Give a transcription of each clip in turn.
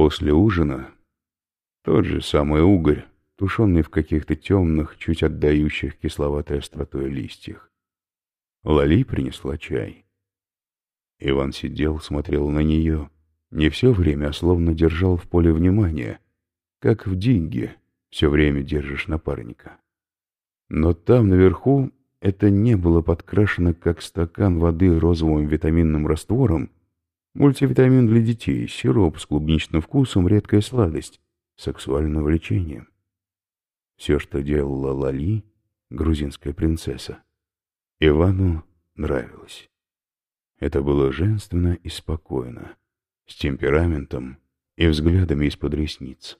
После ужина тот же самый угорь, тушенный в каких-то темных, чуть отдающих кисловатой остротой листьях. Лали принесла чай. Иван сидел, смотрел на нее, не все время, а словно держал в поле внимания, как в деньги все время держишь напарника. Но там, наверху, это не было подкрашено, как стакан воды розовым витаминным раствором, мультивитамин для детей, сироп с клубничным вкусом, редкая сладость, сексуальным влечением. Все, что делала Лали, грузинская принцесса, Ивану нравилось. Это было женственно и спокойно, с темпераментом и взглядами из-под ресниц.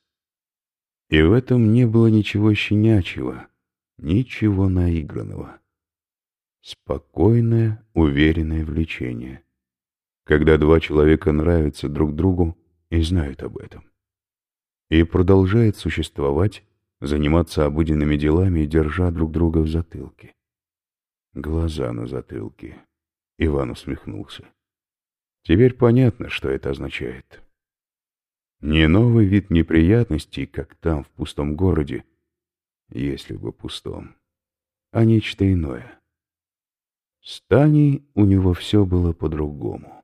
И в этом не было ничего щенячьего, ничего наигранного. Спокойное, уверенное влечение. Когда два человека нравятся друг другу и знают об этом. И продолжает существовать заниматься обыденными делами, держа друг друга в затылке. Глаза на затылке. Иван усмехнулся. Теперь понятно, что это означает. Не новый вид неприятностей, как там, в пустом городе, если бы пустом, а нечто иное. С Таней у него все было по-другому.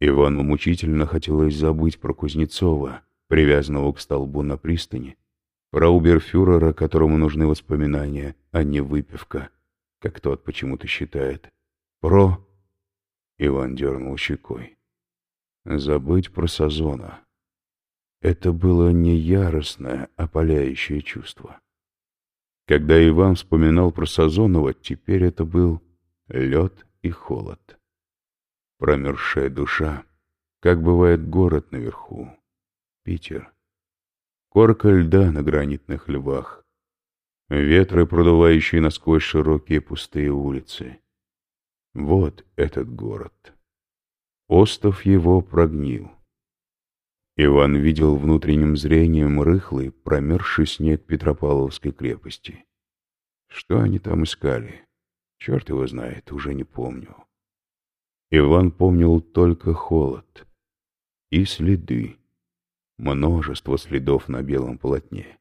Ивану мучительно хотелось забыть про Кузнецова, привязанного к столбу на пристани, про уберфюрера, которому нужны воспоминания, а не выпивка, как тот почему-то считает. Про... Иван дернул щекой. Забыть про Сазона. Это было не яростное, опаляющее чувство. Когда Иван вспоминал про Сазонова, теперь это был лед и холод. Промерзшая душа, как бывает город наверху, Питер. Корка льда на гранитных львах. Ветры, продувающие насквозь широкие пустые улицы. Вот этот город. Остов его прогнил. Иван видел внутренним зрением рыхлый, промерзший снег Петропавловской крепости. Что они там искали? Черт его знает, уже не помню. Иван помнил только холод и следы множество следов на белом полотне.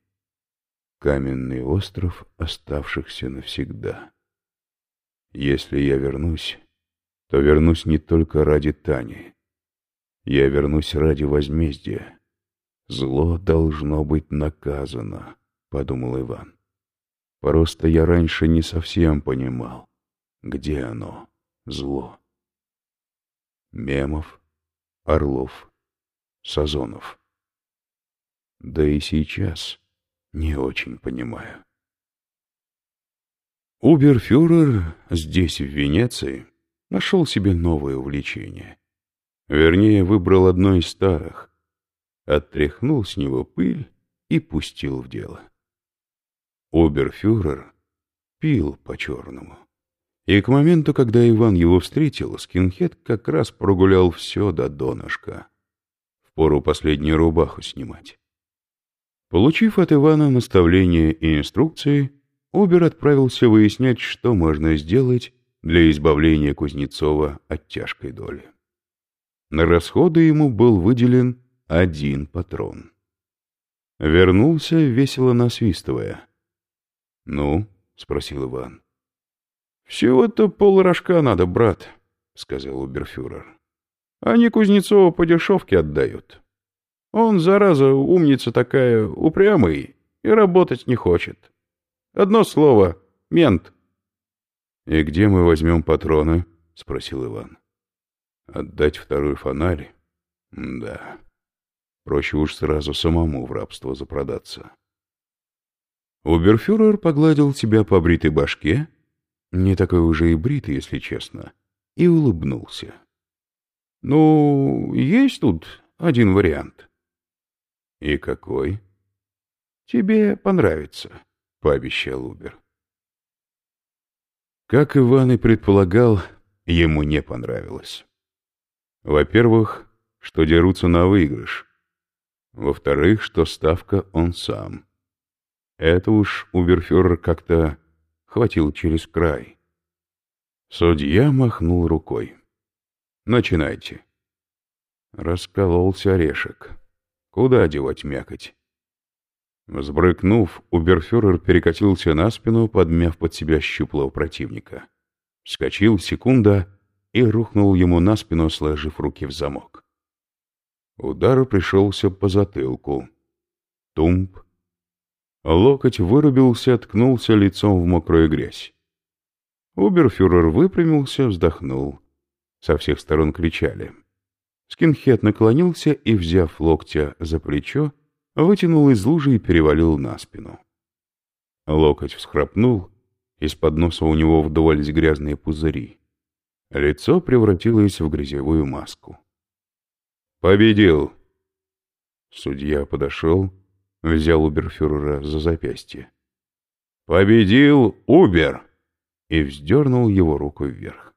Каменный остров, оставшихся навсегда. Если я вернусь, то вернусь не только ради Тани. Я вернусь ради возмездия. Зло должно быть наказано, — подумал Иван. Просто я раньше не совсем понимал, где оно, зло. Мемов, Орлов, Сазонов. Да и сейчас не очень понимаю. Уберфюрер здесь, в Венеции, нашел себе новое увлечение. Вернее, выбрал одно из старых, оттряхнул с него пыль и пустил в дело. Уберфюрер пил по-черному. И к моменту, когда Иван его встретил, скинхед как раз прогулял все до донышка. Впору последнюю рубаху снимать. Получив от Ивана наставления и инструкции, Убер отправился выяснять, что можно сделать для избавления Кузнецова от тяжкой доли. На расходы ему был выделен один патрон. Вернулся, весело насвистывая. «Ну?» — спросил Иван. «Всего-то полрожка надо, брат», — сказал Уберфюрер. «Они Кузнецова по дешевке отдают». Он, зараза, умница такая, упрямый и работать не хочет. Одно слово — мент. — И где мы возьмем патроны? — спросил Иван. — Отдать второй фонарь? — Да. Проще уж сразу самому в рабство запродаться. Уберфюрер погладил тебя по бритой башке, не такой уже и бритый, если честно, и улыбнулся. — Ну, есть тут один вариант. «И какой?» «Тебе понравится», — пообещал Убер. Как Иван и предполагал, ему не понравилось. Во-первых, что дерутся на выигрыш. Во-вторых, что ставка он сам. Это уж Уберфюрер как-то хватил через край. Судья махнул рукой. «Начинайте». Раскололся орешек. Куда девать мякоть? Взбрыкнув, уберфюрер перекатился на спину, подмяв под себя щуплого противника. Вскочил секунда и рухнул ему на спину, сложив руки в замок. Удар пришелся по затылку. Тумб. Локоть вырубился, ткнулся лицом в мокрую грязь. Уберфюрер выпрямился, вздохнул. Со всех сторон кричали. Скинхед наклонился и, взяв локтя за плечо, вытянул из лужи и перевалил на спину. Локоть всхрапнул, из-под носа у него вдувались грязные пузыри. Лицо превратилось в грязевую маску. «Победил!» Судья подошел, взял Уберфюрера за запястье. «Победил Убер!» и вздернул его руку вверх.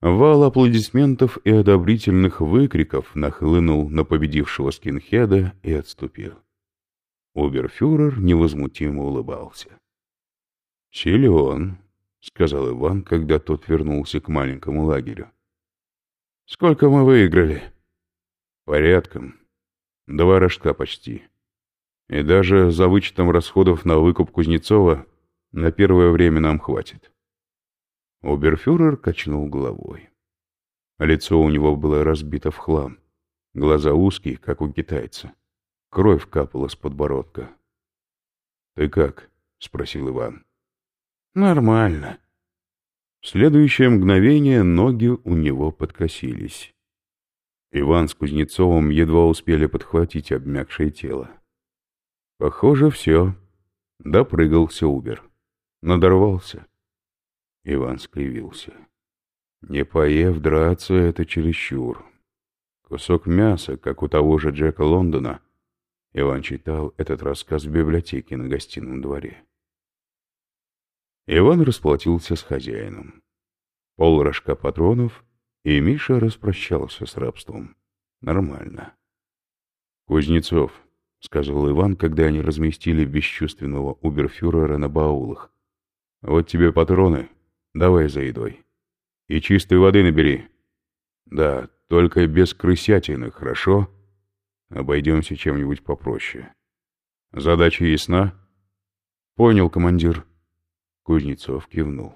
Вал аплодисментов и одобрительных выкриков нахлынул на победившего скинхеда и отступил. Уберфюрер невозмутимо улыбался. «Силен», — сказал Иван, когда тот вернулся к маленькому лагерю. «Сколько мы выиграли?» «Порядком. Два рожка почти. И даже за вычетом расходов на выкуп Кузнецова на первое время нам хватит». Оберфюрер качнул головой. Лицо у него было разбито в хлам. Глаза узкие, как у китайца. Кровь капала с подбородка. «Ты как?» — спросил Иван. «Нормально». В следующее мгновение ноги у него подкосились. Иван с Кузнецовым едва успели подхватить обмякшее тело. Похоже, все. Допрыгался Убер. Надорвался. Иван скривился. Не поев драться — это чересчур. Кусок мяса, как у того же Джека Лондона. Иван читал этот рассказ в библиотеке на гостином дворе. Иван расплатился с хозяином. Пол рожка патронов, и Миша распрощался с рабством. Нормально. «Кузнецов», — сказал Иван, когда они разместили бесчувственного уберфюрера на баулах. «Вот тебе патроны, Давай за едой. И чистой воды набери. Да, только без крысятины, хорошо? Обойдемся чем-нибудь попроще. Задача ясна? Понял, командир. Кузнецов кивнул.